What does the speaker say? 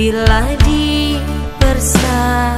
bila dipersatukan